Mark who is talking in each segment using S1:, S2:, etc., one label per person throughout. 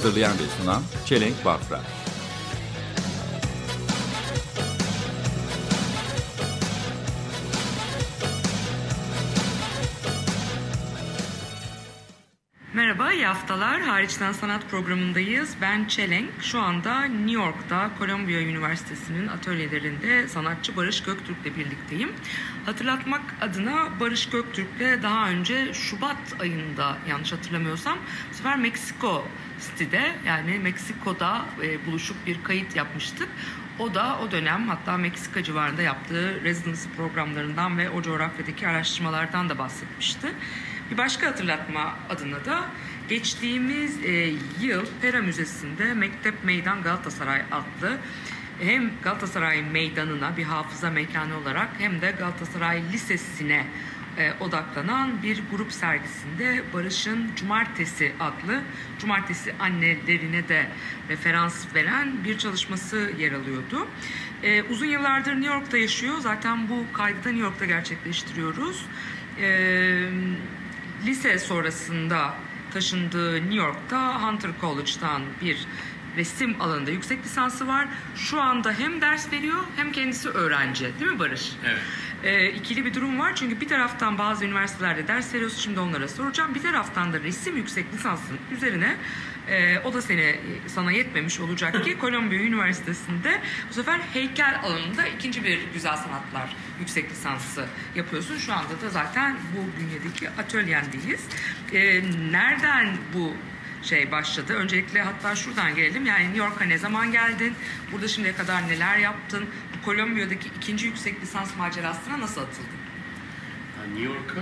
S1: Hazırlayan ve sunan Çelenk Bafra
S2: Merhaba, iyi haftalar. Hariçten Sanat programındayız. Ben Çelenk. Şu anda New York'ta Columbia Üniversitesi'nin atölyelerinde sanatçı Barış Göktürk'le birlikteyim. Hatırlatmak adına Barış Göktürk'le daha önce Şubat ayında yanlış hatırlamıyorsam bu sefer Meksiko City'de yani Meksiko'da e, buluşup bir kayıt yapmıştık. O da o dönem hatta Meksika civarında yaptığı residency programlarından ve o coğrafyadaki araştırmalardan da bahsetmişti. Bir başka hatırlatma adına da geçtiğimiz e, yıl Pera Müzesi'nde Mektep Meydan Galatasaray adlı hem Galatasaray Meydanı'na bir hafıza mekanı olarak hem de Galatasaray Lisesi'ne e, odaklanan bir grup sergisinde Barış'ın Cumartesi adlı Cumartesi annelerine de referans veren bir çalışması yer alıyordu. E, uzun yıllardır New York'ta yaşıyor. Zaten bu kaydı da New York'ta gerçekleştiriyoruz. E, lise sonrasında taşındığı New York'ta Hunter College'dan bir resim alanında yüksek lisansı var. Şu anda hem ders veriyor hem kendisi öğrenci. Değil mi Barış?
S3: Evet.
S2: Ee, ikili bir durum var çünkü bir taraftan bazı üniversitelerde ders veriyorsun şimdi onlara soracağım. Bir taraftan da resim yüksek lisansın üzerine e, o da seni sana yetmemiş olacak ki Columbia Üniversitesi'nde bu sefer heykel alanında ikinci bir güzel sanatlar yüksek lisansı yapıyorsun. Şu anda da zaten bu bünyedeki atölyendeyiz. E, nereden bu şey başladı. Öncelikle hatta şuradan gelelim. Yani New York'a ne zaman geldin? Burada şimdiye kadar neler yaptın? Bu Kolombiya'daki ikinci yüksek lisans macerasına nasıl atıldın?
S3: Yani New York'a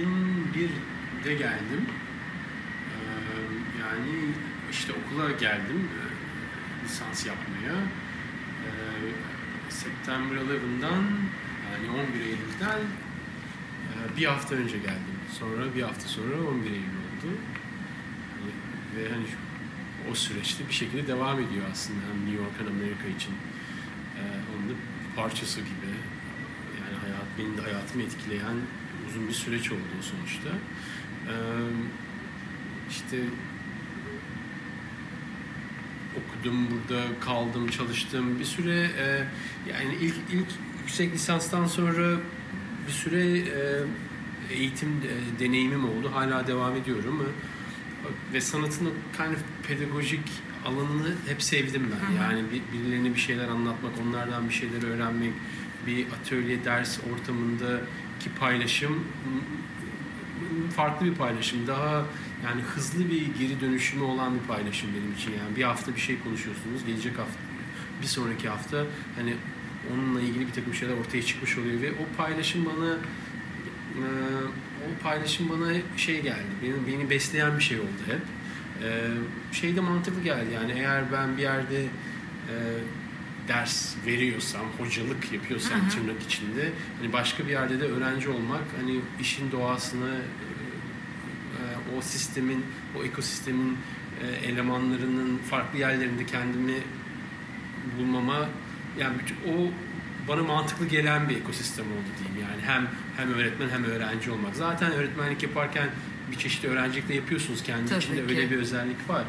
S3: 2001'de geldim. Ee, yani işte okula geldim e, lisans yapmaya. Ee, September 11'dan yani 11 Eylül'den e, bir hafta önce geldim. Sonra bir hafta sonra 11 Eylül oldu. Ve hani o süreçte bir şekilde devam ediyor aslında hem New York hem Amerika için. Ee, onun da parçası gibi. Yani hayat, benim de hayatımı etkileyen uzun bir süreç oldu sonuçta. Ee, işte okudum burada kaldım çalıştım bir süre e, yani ilk ilk yüksek lisanstan sonra bir süre e, eğitim e, deneyimim oldu hala devam ediyorum E, ve sanatın kind of pedagojik alanını hep sevdim ben.
S2: Hı hı.
S3: yani bir- birilerine bir şeyler anlatmak onlardan bir şeyler öğrenmek bir atölye ders ortamındaki paylaşım farklı bir paylaşım. Daha yani hızlı bir geri dönüşümü olan bir paylaşım benim için. Yani bir hafta bir şey konuşuyorsunuz gelecek hafta bir sonraki hafta hani onunla ilgili bir takım şeyler ortaya çıkmış oluyor. Ve o paylaşım bana e, paylaşım bana şey geldi. Beni, beni besleyen bir şey oldu hep. E, şey de mantıklı geldi. Yani eğer ben bir yerde e, ders veriyorsam, hocalık yapıyorsam
S2: Hı hı.
S3: tırnak içinde hani başka bir yerde de öğrenci olmak hani işin doğasını e, o sistemin, o ekosistemin e, elemanlarının farklı yerlerinde kendimi bulmama yani bütün, o bana mantıklı gelen bir ekosistem oldu diyeyim yani hem hem öğretmen hem öğrenci olmak. Zaten öğretmenlik yaparken bir çeşit öğrencilik de yapıyorsunuz kendi
S2: Tabii
S3: içinde
S2: ki.
S3: öyle bir özellik var.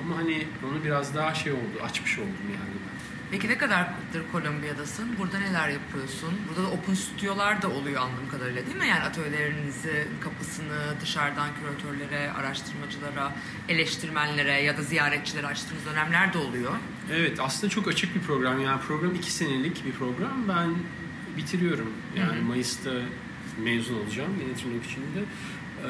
S3: Ama hani onu biraz daha şey oldu, açmış oldum yani ben.
S2: Peki ne kadardır Kolombiya'dasın? Burada neler yapıyorsun? Burada da open stüdyolar da oluyor anladığım kadarıyla değil mi? Yani atölyelerinizin kapısını dışarıdan küratörlere, araştırmacılara, eleştirmenlere ya da ziyaretçilere açtığınız dönemler de oluyor.
S3: Evet aslında çok açık bir program. Yani program iki senelik bir program. Ben bitiriyorum. Yani
S2: Hı hı.
S3: Mayıs'ta mezun olacağım yine tırnak içinde. Ee,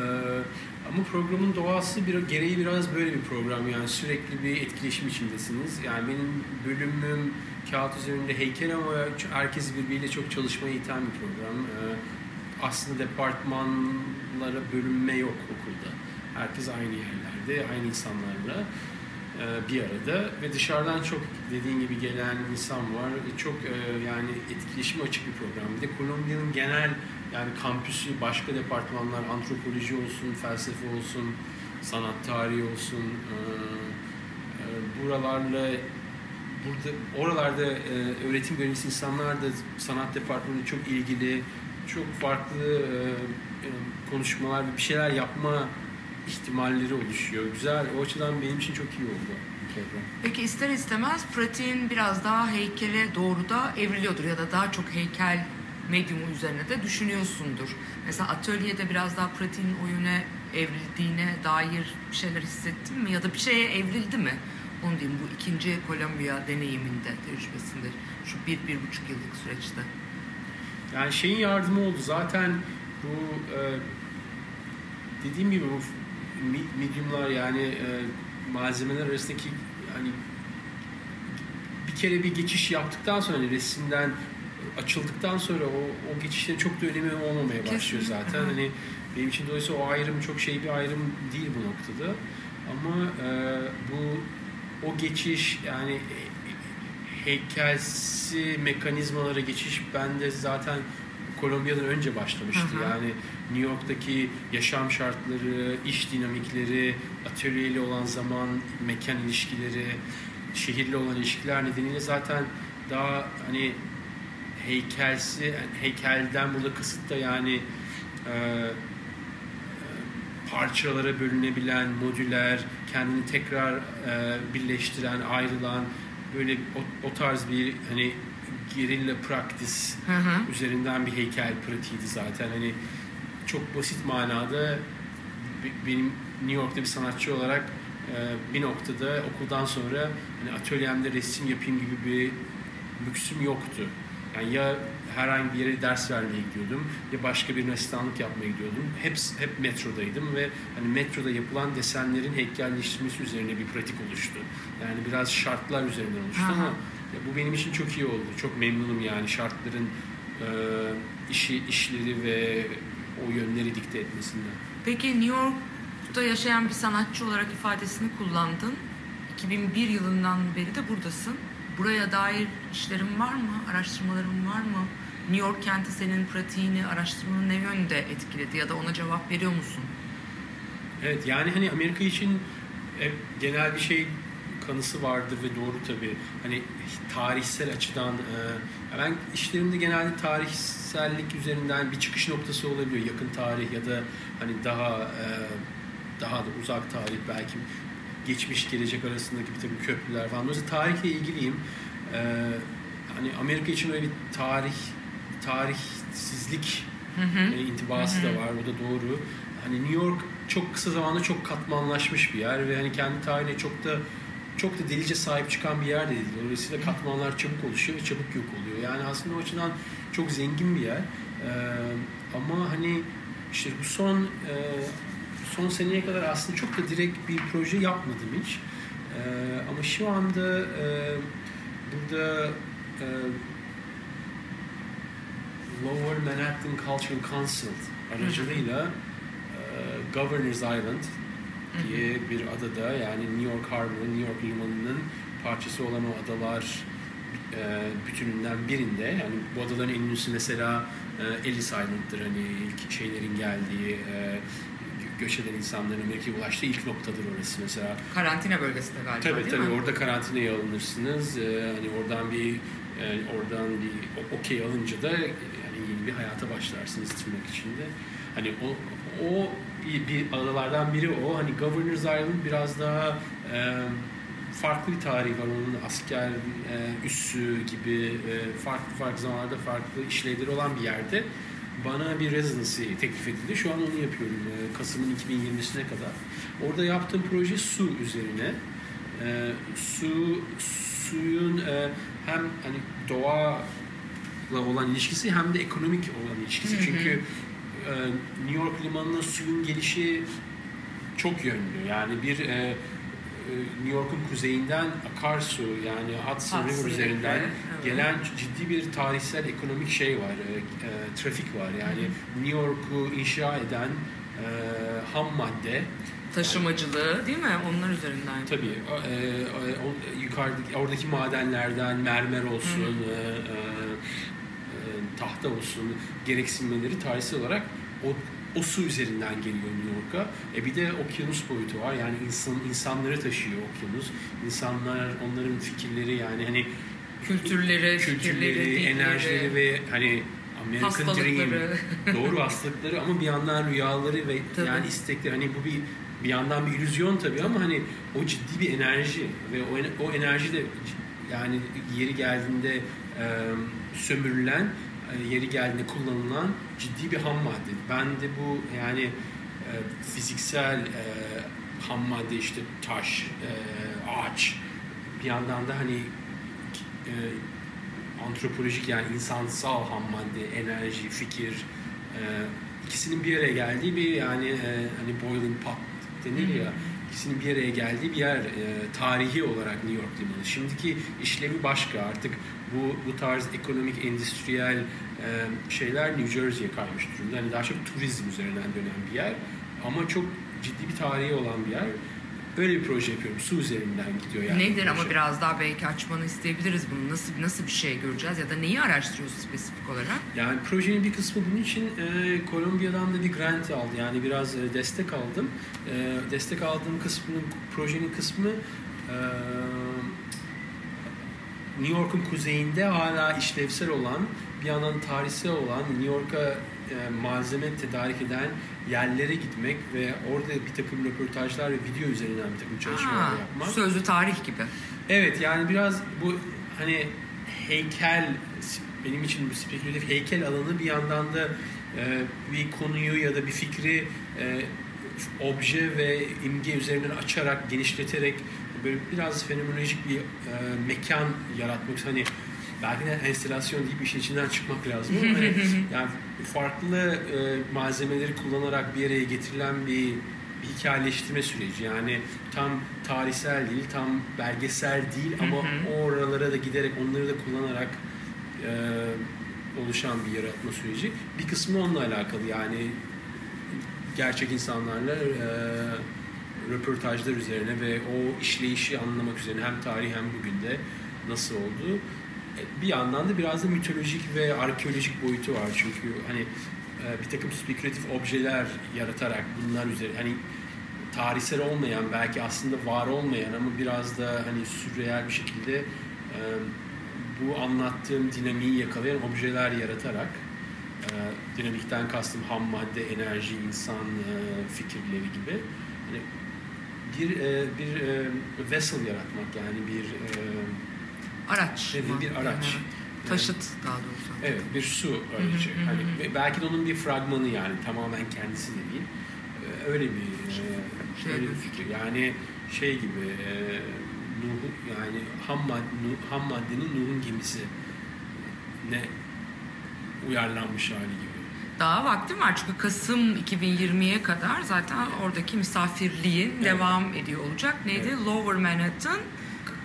S3: ama programın doğası bir, gereği biraz böyle bir program. Yani sürekli bir etkileşim içindesiniz. Yani benim bölümüm kağıt üzerinde heykel ama herkes birbiriyle çok çalışmaya iten bir program. Ee, aslında departmanlara bölünme yok okulda. Herkes aynı yerlerde, aynı insanlarla. E, bir arada ve dışarıdan çok dediğin gibi gelen insan var. E, Çok e, yani etkileşime açık bir program. Bir de Kolombiya'nın genel yani kampüsü, başka departmanlar, antropoloji olsun, felsefe olsun, sanat tarihi olsun, buralarla burada oralarda öğretim görevlisi insanlar da sanat departmanı çok ilgili, çok farklı konuşmalar bir şeyler yapma ihtimalleri oluşuyor. Güzel. O açıdan benim için çok iyi oldu.
S2: Peki ister istemez pratiğin biraz daha heykele doğru da evriliyordur ya da daha çok heykel medyumu üzerine de düşünüyorsundur. Mesela atölyede biraz daha pratiğin o yöne evrildiğine dair bir şeyler hissettin mi? Ya da bir şeye evrildi mi? Onu diyeyim bu ikinci Kolombiya deneyiminde, tecrübesinde şu bir, bir buçuk yıllık süreçte.
S3: Yani şeyin yardımı oldu. Zaten bu e, dediğim gibi bu mediumlar yani e, malzemeler arasındaki hani bir kere bir geçiş yaptıktan sonra hani resimden açıldıktan sonra o, o geçişlerin çok da önemi olmamaya başlıyor
S2: Kesinlikle.
S3: zaten. Hani benim için dolayısıyla o ayrım çok şey bir ayrım değil bu noktada. Ama e, bu o geçiş yani e, heykelsi mekanizmalara geçiş bende zaten Kolombiya'dan önce başlamıştı.
S2: Hı hı.
S3: Yani New York'taki yaşam şartları, iş dinamikleri, atölyeyle olan zaman, mekan ilişkileri, şehirle olan ilişkiler nedeniyle zaten daha hani heykelsi, heykelden burada kısıt da yani e, e, parçalara bölünebilen, modüler, kendini tekrar e, birleştiren, ayrılan böyle o, o tarz bir hani gerilla
S2: Hı hı.
S3: üzerinden bir heykel pratiğiydi zaten. Hani çok basit manada be- benim New York'ta bir sanatçı olarak e, bir noktada okuldan sonra hani atölyemde resim yapayım gibi bir lüksüm yoktu. Yani ya herhangi bir yere ders vermeye gidiyordum ya başka bir asistanlık yapmaya gidiyordum. Hep hep metrodaydım ve hani metroda yapılan desenlerin heykelleştirmesi üzerine bir pratik oluştu. Yani biraz şartlar üzerinden oluştu
S2: Aha.
S3: ama ya bu benim için çok iyi oldu. Çok memnunum yani şartların e, işi işleri ve o yönleri dikte etmesinden.
S2: Peki New York'ta yaşayan bir sanatçı olarak ifadesini kullandın. 2001 yılından beri de buradasın. Buraya dair işlerin var mı? Araştırmaların var mı? New York kenti senin pratiğini, araştırmanı ne yönde etkiledi ya da ona cevap veriyor musun?
S3: Evet yani hani Amerika için hep genel bir şey kanısı vardır ve doğru tabii. Hani tarihsel açıdan e, ben işlerimde genelde tarihsellik üzerinden bir çıkış noktası olabiliyor. Yakın tarih ya da hani daha e, daha da uzak tarih belki geçmiş gelecek arasındaki bir takım köprüler falan. Dolayısıyla tarihle ilgiliyim. E, hani Amerika için öyle bir tarih tarihsizlik e, intibası da var. O da doğru. Hani New York çok kısa zamanda çok katmanlaşmış bir yer ve hani kendi tarihine çok da çok da delice sahip çıkan bir yer de değil. Dolayısıyla katmanlar çabuk oluşuyor ve çabuk yok oluyor. Yani aslında o açıdan çok zengin bir yer. Ee, ama hani işte bu son e, son seneye kadar aslında çok da direkt bir proje yapmadım hiç. Ee, ama şu anda e, burada e, Lower Manhattan Cultural Council aracılığıyla e, Governor's Island diye bir adada yani New York Harbor'ın, New York limanının parçası olan o adalar e, bütününden birinde yani bu adaların en ünlüsü mesela e, Ellis Island'dır hani ilk şeylerin geldiği e, gö- göç eden insanların Amerika'ya ulaştığı ilk noktadır orası mesela
S2: Karantina bölgesi de galiba
S3: Tabii
S2: değil
S3: tabii
S2: mi?
S3: orada karantinaya alınırsınız. Ee, hani oradan bir e, oradan bir okey alınca da yani yeni bir hayata başlarsınız tırnak içinde. Hani o o bir, bir adalardan biri o. Hani Governor's Island biraz daha e, farklı bir tarihi var. Onun asker e, üssü gibi e, farklı farklı zamanlarda farklı işlevleri olan bir yerde. Bana bir residency teklif edildi. Şu an onu yapıyorum. e, Kasım'ın 2020'sine kadar. Orada yaptığım proje su üzerine. E, su suyun e, hem hani doğayla olan ilişkisi hem de ekonomik olan ilişkisi.
S2: Hı hı.
S3: Çünkü New York limanına suyun gelişi çok yönlü. Yani bir e, e, New York'un kuzeyinden akarsu yani Hudson
S2: Hudson
S3: River üzerinden
S2: evet.
S3: gelen ciddi bir tarihsel ekonomik şey var, e, e, trafik var. Yani New York'u inşa eden e, ham madde
S2: Taşımacılığı değil mi? Onlar üzerinden.
S3: Tabii e, e, o- yukarıdaki oradaki madenlerden mermer olsun, e, e, e, tahta olsun gereksinmeleri tarihsel olarak o o su üzerinden geliyor New York'a. E bir de okyanus boyutu var. Yani insan insanları taşıyor okyanus. İnsanlar onların fikirleri yani hani
S2: Kültürleri, fikirleri,
S3: kültürleri,
S2: dilleri.
S3: enerjileri ve hani American Dream doğru hastalıkları ama bir yandan rüyaları ve
S2: Tabii.
S3: yani istekleri hani bu bir bir yandan bir illüzyon tabii ama hani o ciddi bir enerji ve o, o enerji de yani yeri geldiğinde e, sömürülen yeri geldiğinde kullanılan ciddi bir ham madde. Ben de bu yani e, fiziksel e, ham madde işte taş, e, ağaç bir yandan da hani antropolojik yani insansal ham madde, enerji, fikir ikisinin bir araya geldiği bir yani hani boiling pot denir ya ikisinin bir araya geldiği bir yer e, tarihi olarak New York limanı. Şimdiki işlevi başka artık bu bu tarz ekonomik endüstriyel e, şeyler New Jersey'ye kaymış durumda. Hani daha çok turizm üzerinden dönen bir yer ama çok ciddi bir tarihi olan bir yer. Öyle bir proje yapıyorum. Su üzerinden gidiyor yani.
S2: Nedir
S3: bu
S2: ama
S3: proje.
S2: biraz daha belki açmanı isteyebiliriz bunu. Nasıl nasıl bir şey göreceğiz ya da neyi araştırıyorsun spesifik olarak?
S3: Yani projenin bir kısmı bunun için e, Kolombiya'dan da bir grant aldı. Yani biraz e, destek aldım. E, destek aldığım kısmının, projenin kısmı e, New York'un kuzeyinde hala işlevsel olan, bir yandan tarihsel olan New York'a e, malzeme tedarik eden yerlere gitmek ve orada bir takım röportajlar ve video üzerinden bir takım çalışmalar
S2: Aa,
S3: yapmak.
S2: sözlü tarih gibi.
S3: Evet yani biraz bu hani heykel benim için bir spekülatif heykel alanı bir yandan da e, bir konuyu ya da bir fikri e, obje ve imge üzerinden açarak, genişleterek böyle biraz fenomenolojik bir e, mekan yaratmak. Hani belki de enstelasyon deyip işin içinden çıkmak lazım ama hani yani farklı e, malzemeleri kullanarak bir araya getirilen bir bir hikayeleştirme süreci. Yani tam tarihsel değil, tam belgesel değil ama oralara da giderek onları da kullanarak e, oluşan bir yaratma süreci. Bir kısmı onunla alakalı yani gerçek insanlarla e, röportajlar üzerine ve o işleyişi anlamak üzerine hem tarih hem bugün de nasıl oldu. E, Bir yandan da biraz da mitolojik ve arkeolojik boyutu var. Çünkü hani e, bir takım spekülatif objeler yaratarak bunlar üzerine hani tarihsel olmayan belki aslında var olmayan ama biraz da hani sürreel bir şekilde e, bu anlattığım dinamiği yakalayan objeler yaratarak dinamikten kastım ham madde, enerji, insan fikirleri gibi hani bir bir vessel yaratmak yani bir
S2: Araç.
S3: Evet, bir araç.
S2: Evet. Taşıt daha doğrusu.
S3: Evet bir su aracı.
S2: hı hı
S3: Hani
S2: hı.
S3: ve belki de onun bir fragmanı yani tamamen kendisi de değil. Ee, Öyle bir e,
S2: Şey
S3: öyle
S2: bir
S3: fikir. Yani şey gibi e, Nuh yani ham, mad, Nuh- ham maddenin Nuh'un gemisi ne uyarlanmış hali gibi.
S2: Daha vaktim var çünkü Kasım 2020'ye kadar zaten oradaki misafirliğin devam ediyor olacak. Neydi?
S3: Evet.
S2: Lower Manhattan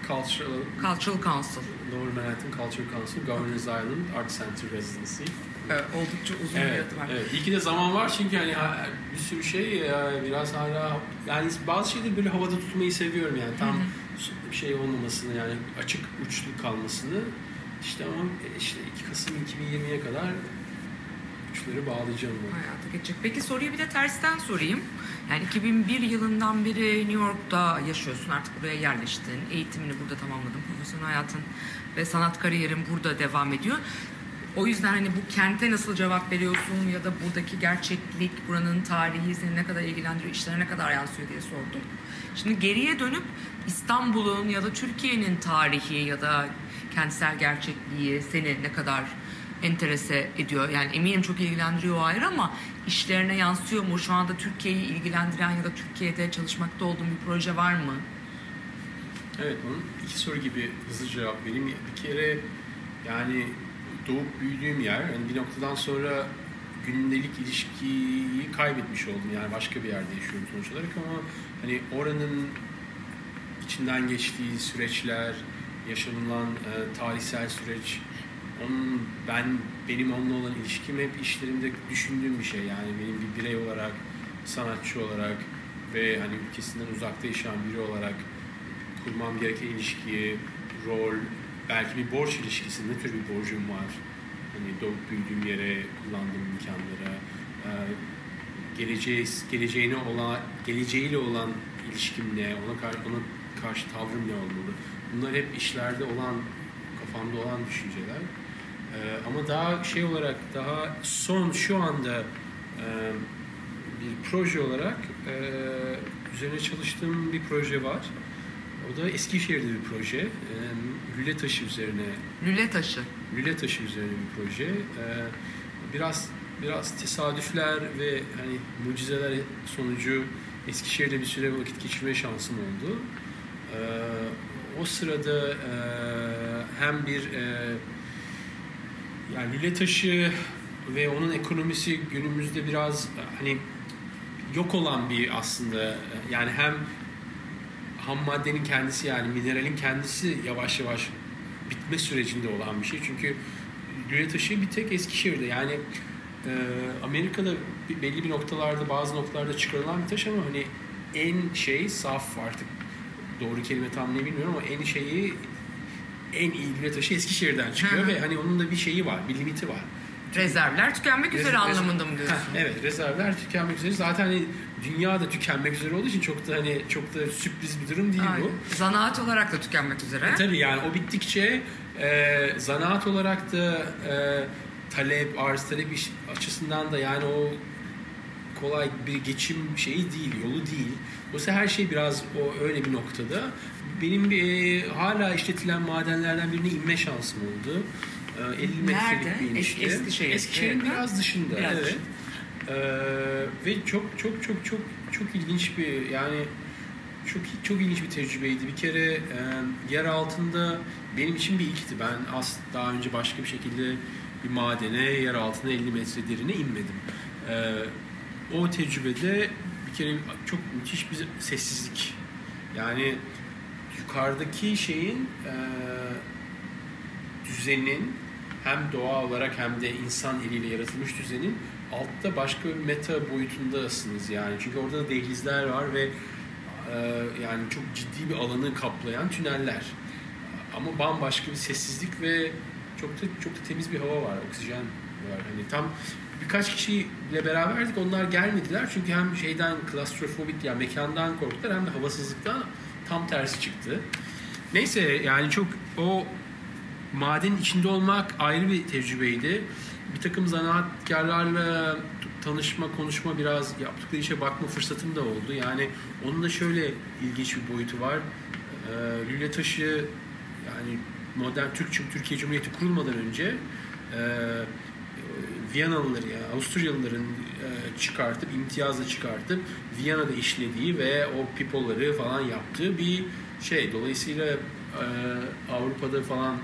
S3: Cultural,
S2: Cultural Council.
S3: Lower Manhattan Cultural Council, Governors Island Art Center Residency.
S2: Evet, oldukça uzun bir
S3: Evet,
S2: adı var.
S3: evet. İyi ki de zaman var çünkü hani ha- bir sürü şey e, biraz hala yani bazı şeyleri böyle havada tutmayı seviyorum yani tam bir şey olmamasını yani açık uçlu kalmasını işte ama işte 2 Kasım 2020'ye kadar uçları bağlayacağım ben.
S2: Hayata geçecek. Peki soruyu bir de tersten sorayım. Yani 2001 yılından beri New York'ta yaşıyorsun artık buraya yerleştin. Eğitimini burada tamamladın. Profesyonel hayatın ve sanat kariyerin burada devam ediyor. O yüzden hani bu kente nasıl cevap veriyorsun ya da buradaki gerçeklik, buranın tarihi seni ne kadar ilgilendiriyor, işlere ne kadar yansıyor diye sordum. Şimdi geriye dönüp İstanbul'un ya da Türkiye'nin tarihi ya da kentsel gerçekliği seni ne kadar enterese ediyor. Yani eminim çok ilgilendiriyor ayrı ama işlerine yansıyor mu? Şu anda Türkiye'yi ilgilendiren ya da Türkiye'de çalışmakta olduğun bir proje var mı?
S3: Evet onun iki soru gibi hızlı cevap vereyim. Bir kere yani doğup büyüdüğüm yer hani bir noktadan sonra gündelik ilişkiyi kaybetmiş oldum. Yani başka bir yerde yaşıyorum sonuç olarak ama hani oranın içinden geçtiği süreçler, yaşanılan e, tarihsel süreç, onun ben benim onunla olan ilişkim hep işlerimde düşündüğüm bir şey. Yani benim bir birey olarak, sanatçı olarak ve hani ülkesinden uzakta yaşayan biri olarak kurmam gereken ilişkiyi, rol, belki bir borç ilişkisi, ne tür bir borcum var? Hani doğup büyüdüğüm yere, kullandığım imkanlara, e, geleceği, geleceğine olan, geleceğiyle olan ilişkim ne, ona karşı, ona karşı tavrım ne olmalı? Bunlar hep işlerde olan, kafamda olan düşünceler. Ee, ama daha şey olarak, daha son şu anda e, bir proje olarak e, üzerine çalıştığım bir proje var. O da Eskişehir'de bir proje. E, lüle taşı üzerine
S2: Lüle taşı.
S3: lüle taşı üzerine bir proje. Ee, biraz biraz tesadüfler ve hani mucizeler sonucu Eskişehir'de bir süre vakit geçirme şansım oldu. Ee, o sırada e, hem bir e, yani lüle taşı ve onun ekonomisi günümüzde biraz hani yok olan bir aslında yani hem ham maddenin kendisi yani mineralin kendisi yavaş yavaş bitme sürecinde olan bir şey. Çünkü lüle taşı bir tek Eskişehir'de yani e, Amerika'da belli bir noktalarda bazı noktalarda çıkarılan bir taş ama hani en şey saf artık doğru kelime tam ne bilmiyorum ama en şeyi en iyi lüle taşı Eskişehir'den çıkıyor
S2: Hı hı.
S3: ve hani onun da bir şeyi var, bir limiti var.
S2: Rezervler tükenmek üzere
S3: Rez-
S2: anlamında mı diyorsun?
S3: Heh, evet, rezervler tükenmek üzere. Zaten hani dünya da tükenmek üzere olduğu için çok da hani çok da sürpriz bir durum değil bu.
S2: Aynen. Zanaat olarak da tükenmek üzere.
S3: E, tabii yani o bittikçe e, zanaat olarak da e, talep, arz talep açısından da yani o kolay bir geçim şeyi değil, yolu değil. Dolayısıyla her şey biraz o öyle bir noktada. Benim e, hala işletilen madenlerden birine inme şansım oldu. E, 50 metrelik bir inişte.
S2: Es- Eskişehir.
S3: Eskişehir'in
S2: Evet.
S3: biraz dışında.
S2: Biraz
S3: evet. E, ve çok çok çok çok çok ilginç bir yani çok çok ilginç bir tecrübeydi. Bir kere e, yer altında benim için bir ilkti. Ben as daha önce başka bir şekilde bir madene yer altına 50 metre derine inmedim. E, o tecrübede bir kere çok müthiş bir sessizlik. Yani yukarıdaki şeyin e, düzenin hem doğa olarak hem de insan eliyle yaratılmış düzenin altta başka bir meta boyutundasınız yani. Çünkü orada da dehlizler var ve e, yani çok ciddi bir alanı kaplayan tüneller. Ama bambaşka bir sessizlik ve çok da çok da temiz bir hava var, oksijen var. Hani tam birkaç kişiyle beraberdik. Onlar gelmediler çünkü hem şeyden klastrofobik yani mekandan korktular hem de havasızlıktan tam tersi çıktı. Neyse yani çok o madenin içinde olmak ayrı bir tecrübeydi. Bir takım zanaatkarlarla tanışma, konuşma biraz yaptıkları işe bakma fırsatım da oldu. Yani onun da şöyle ilginç bir boyutu var. Ee, Lüle taşı yani modern Türk Türkiye Cumhuriyeti kurulmadan önce e, Viyanalıları yani Avusturyalıların e, çıkartıp imtiyazla çıkartıp Viyana'da işlediği ve o pipoları falan yaptığı bir şey. Dolayısıyla e, Avrupa'da falan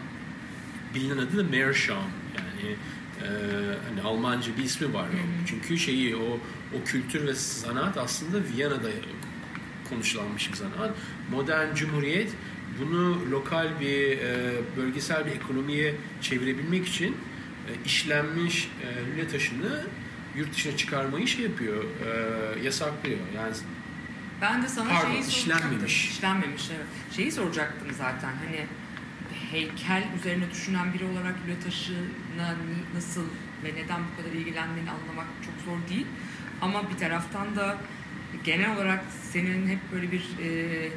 S3: bilinen adı da Meerschaum yani e, hani Almanca bir ismi var. Çünkü şeyi o o kültür ve sanat aslında Viyana'da konuşulanmış bir sanat. Modern cumhuriyet bunu lokal bir e, bölgesel bir ekonomiye çevirebilmek için işlenmiş e, lüle taşını yurt dışına çıkarmayı şey yapıyor, e, yasaklıyor. Yani
S2: Ben de sana
S3: Pardon,
S2: şeyi soracaktım.
S3: işlenmemiş.
S2: İşlenmemiş, evet. Şeyi soracaktım zaten hani heykel üzerine düşünen biri olarak lüle taşına nasıl ve neden bu kadar ilgilendiğini anlamak çok zor değil. Ama bir taraftan da genel olarak senin hep böyle bir e,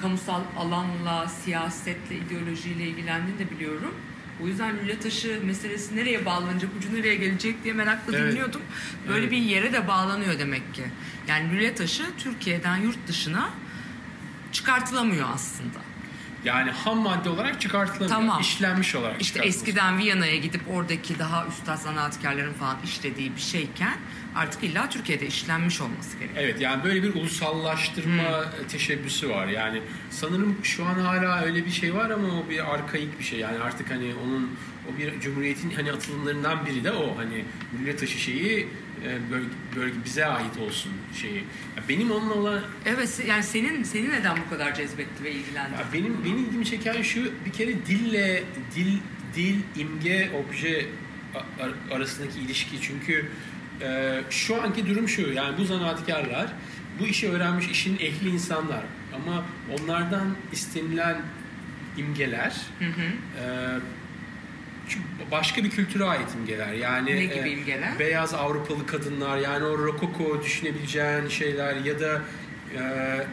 S2: kamusal alanla, siyasetle, ideolojiyle ilgilendiğini de biliyorum. O yüzden lüle taşı meselesi nereye bağlanacak, ucu nereye gelecek diye merakla
S3: Evet.
S2: dinliyordum. Böyle
S3: Evet.
S2: bir yere de bağlanıyor demek ki. Yani lüle taşı Türkiye'den yurt dışına çıkartılamıyor aslında.
S3: Yani ham madde olarak çıkartılamıyor.
S2: Tamam.
S3: işlenmiş olarak
S2: İşte eskiden Viyana'ya gidip oradaki daha üstad zanaatkarların falan işlediği bir şeyken artık illa Türkiye'de işlenmiş olması gerekiyor.
S3: Evet yani böyle bir ulusallaştırma teşebbüsü var. Yani sanırım şu an hala öyle bir şey var ama o bir arkaik bir şey. Yani artık hani onun o bir cumhuriyetin hani atılımlarından biri de o. Hani millet taşı şeyi e, bölge, bölge bize ait olsun şeyi. Ya benim onunla olan
S2: Evet yani senin seni neden bu kadar cezbetti ve ilgilendi?
S3: ya benim beni ilgimi çeken şu bir kere dille dil dil imge obje arasındaki ilişki çünkü e, şu anki durum şu yani bu zanaatkarlar bu işi öğrenmiş işin ehli insanlar ama onlardan istenilen imgeler
S2: Hı hı.
S3: e, başka bir kültüre ait imgeler. Yani
S2: Ne gibi
S3: e,
S2: imgeler?
S3: beyaz Avrupalı kadınlar yani o rokoko düşünebileceğin şeyler ya da e, e,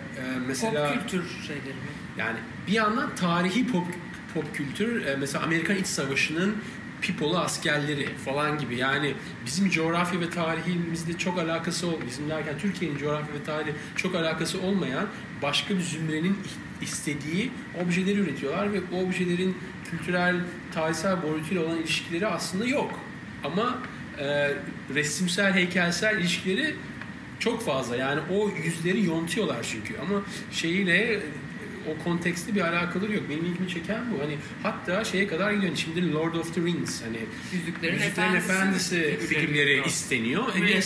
S3: mesela
S2: Pop kültür şeyleri mi?
S3: yani bir yandan tarihi pop pop kültür e, mesela Amerikan İç Savaşı'nın Pipolu askerleri falan gibi yani bizim coğrafya ve tarihimizde çok alakası ol bizim derken Türkiye'nin coğrafya ve tarihi çok alakası olmayan başka bir zümrenin istediği objeleri üretiyorlar ve o objelerin kültürel, tarihsel boyutuyla olan ilişkileri aslında yok. Ama e, resimsel, heykelsel ilişkileri çok fazla. Yani o yüzleri yontuyorlar çünkü. Ama şeyiyle o kontekste bir alakaları yok. Benim ilgimi çeken bu. Hani hatta şeye kadar gidiyor. Şimdi Lord of the Rings hani
S2: Yüzüklerin,
S3: Yüzüklerin Efendisi,
S2: figürleri
S3: figürleri isteniyor.
S2: Buraya
S3: E.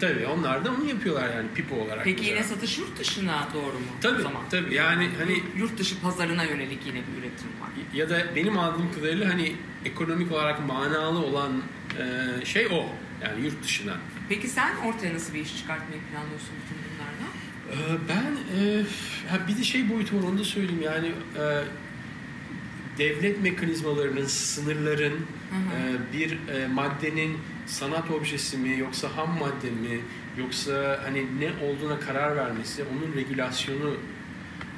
S3: Tabii onlar da onu yapıyorlar yani pipo olarak.
S2: Peki
S3: mesela.
S2: yine satış yurt dışına doğru mu?
S3: Tabii
S2: zaman?
S3: tabii yani hani
S2: Yurt dışı pazarına yönelik yine bir üretim var.
S3: ya da benim anladığım kadarıyla hani ekonomik olarak manalı olan e, şey o. Yani yurt dışına.
S2: Peki sen ortaya nasıl bir iş çıkartmayı planlıyorsun bütün bunlarla?
S3: Ee, Ben e, bir de şey boyutu var onu da söyleyeyim yani e, devlet mekanizmalarının, sınırların e, bir e, maddenin sanat objesi mi yoksa ham madde mi yoksa hani ne olduğuna karar vermesi, onun regülasyonu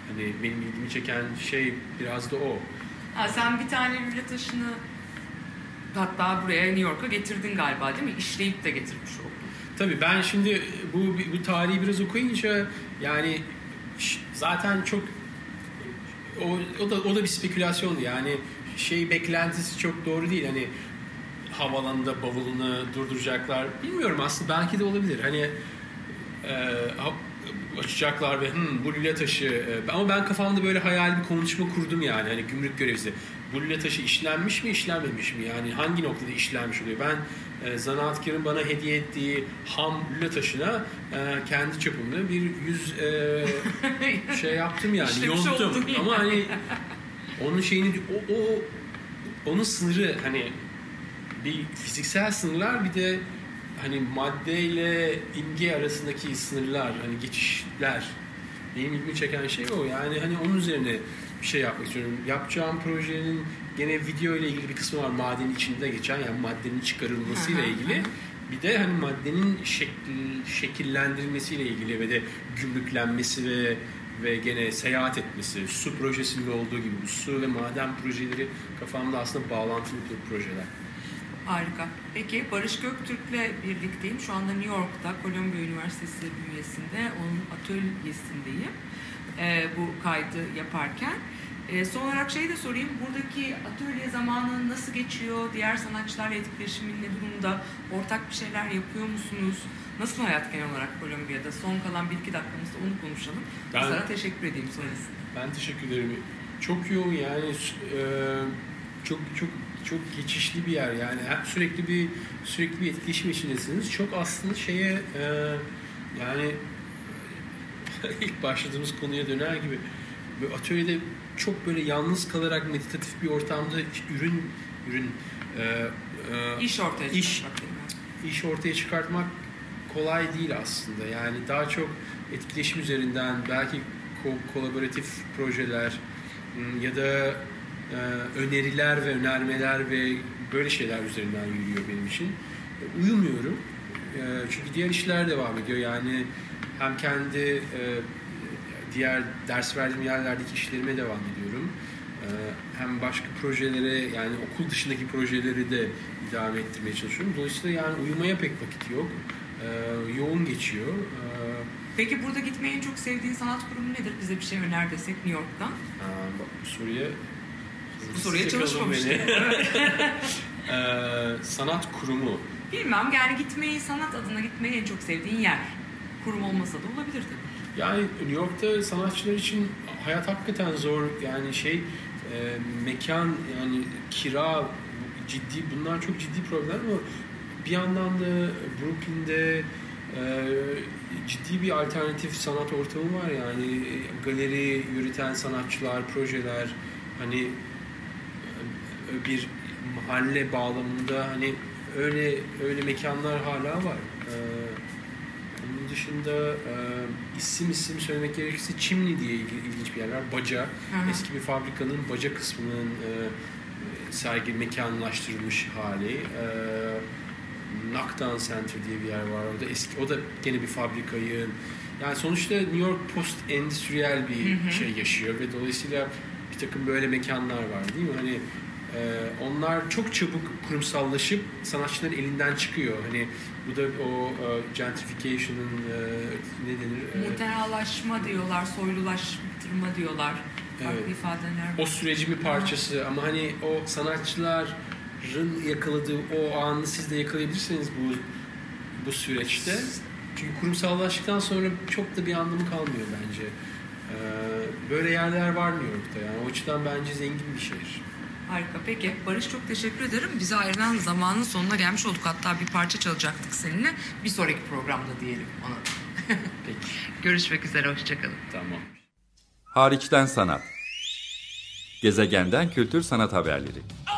S3: hani benim ilgimi çeken şey biraz da o.
S2: Ha, sen bir tane lüle taşını hatta buraya New York'a getirdin galiba değil mi? İşleyip de getirmiş oldun.
S3: Tabii ben şimdi bu bu tarihi biraz okuyunca yani zaten çok o, o da o da bir spekülasyondu yani şey beklentisi çok doğru değil. Hani havalanında bavulunu durduracaklar. Bilmiyorum aslında belki de olabilir. Hani e, açacaklar ve "Hmm, bu lüle taşı e, ama ben kafamda böyle hayal bir konuşma kurdum yani hani gümrük görevlisi. Bu lüle taşı işlenmiş mi işlenmemiş mi? Yani hangi noktada işlenmiş oluyor? Ben e, zanaatkarın bana hediye ettiği ham lüle taşına e, kendi çapımda bir yüz e, şey yaptım yani
S2: İşlemiş
S3: yonttum. ama hani onun şeyini o, o onun sınırı hani bir fiziksel sınırlar bir de hani maddeyle imge arasındaki sınırlar hani geçişler. Benim ilgimi çeken şey o. Yani hani onun üzerine bir şey yapmak istiyorum. Yapacağım projenin gene video ile ilgili bir kısmı var madenin içinde geçen yani maddenin çıkarılmasıyla
S2: Hı hı,
S3: ilgili. Bir de hani maddenin şekil, şekillendirilmesiyle ilgili ve de gümrüklenmesi ve ve gene seyahat etmesi, su projesinde olduğu gibi su ve maden projeleri kafamda aslında bağlantılı projeler.
S2: Harika. Peki Barış Göktürk'le birlikteyim. Şu anda New York'ta Columbia Üniversitesi bünyesinde onun atölyesindeyim. Ee, bu kaydı yaparken. Ee, son olarak şey de sorayım. Buradaki atölye zamanı nasıl geçiyor? Diğer sanatçılarla etkileşimin ne durumda? Ortak bir şeyler yapıyor musunuz? Nasıl hayat genel olarak Columbia'da? Son kalan bir iki dakikamızda onu konuşalım.
S3: Ben-
S2: Sana teşekkür edeyim sonrasında.
S3: Ben teşekkür ederim. Çok yoğun yani e, çok çok çok geçişli bir yer yani Hep sürekli bir sürekli bir etkileşim içindesiniz. Çok aslında şeye e, yani ilk başladığımız konuya döner gibi atölyede çok böyle yalnız kalarak meditatif bir ortamda ürün ürün e, e,
S2: İş ortaya
S3: İş- iş ortaya çıkartmak kolay değil aslında. Yani daha çok etkileşim üzerinden belki ko- kolaboratif projeler ya da e, öneriler ve önermeler ve böyle şeyler üzerinden yürüyor benim için. E, Uyumuyorum. E, çünkü diğer işler devam ediyor. Yani hem kendi e, diğer ders verdiğim yerlerdeki işlerime devam ediyorum. E, hem başka projelere yani okul dışındaki projeleri de idame ettirmeye çalışıyorum. Dolayısıyla yani uyumaya pek vakit yok. E, yoğun geçiyor. E,
S2: Peki burada gitmeyi en çok sevdiğin sanat kurumu nedir? Bize bir şey öner desek New York'tan.
S3: Aa, bak bu soruya
S2: Bu soruya çalışmamıştım.
S3: Ee, sanat kurumu.
S2: Bilmem yani gitmeyi, sanat adına gitmeyi en çok sevdiğin yer. Kurum olmasa da olabilir tabii.
S3: Yani New York'ta sanatçılar için hayat hakikaten zor. Yani şey e, mekan yani kira ciddi bunlar çok ciddi problem ama bir yandan da Brooklyn'de e, ciddi bir alternatif sanat ortamı var yani E, galeri yürüten sanatçılar, projeler hani e, bir mahalle bağlamında hani öyle öyle mekanlar hala var. Ee, onun dışında e, isim isim söylemek gerekirse Çimli diye ilgi- ilginç bir yer var. Baca.
S2: hı.
S3: Eski bir fabrikanın baca kısmının e, sergi mekanlaştırılmış hali. E, Knockdown Center diye bir yer var. O da eski, o da gene bir fabrikayı. Yani sonuçta New York post endüstriyel bir şey yaşıyor ve dolayısıyla bir takım böyle mekanlar var değil mi? Hani e, onlar çok çabuk kurumsallaşıp sanatçıların elinden çıkıyor. Hani bu da o e, gentrification'ın e, ne denir? E,
S2: Mutenalaşma diyorlar, soylulaştırma diyorlar. Farklı
S3: Evet.
S2: ifadeler
S3: o sürecin bir parçası ama hani o sanatçıların yakaladığı o anı siz de yakalayabilirsiniz bu bu süreçte. Çünkü kurumsallaştıktan sonra çok da bir anlamı kalmıyor bence. Ee, böyle yerler var New York'ta yani. O açıdan bence zengin bir şehir.
S2: Harika. Peki Barış çok teşekkür ederim. Bize ayrılan zamanın sonuna gelmiş olduk. Hatta bir parça çalacaktık seninle. Bir sonraki programda diyelim ona.
S3: Peki.
S2: Görüşmek üzere. Hoşçakalın.
S3: Tamam.
S1: Hariçten sanat. Gezegenden kültür sanat haberleri.
S4: Okay,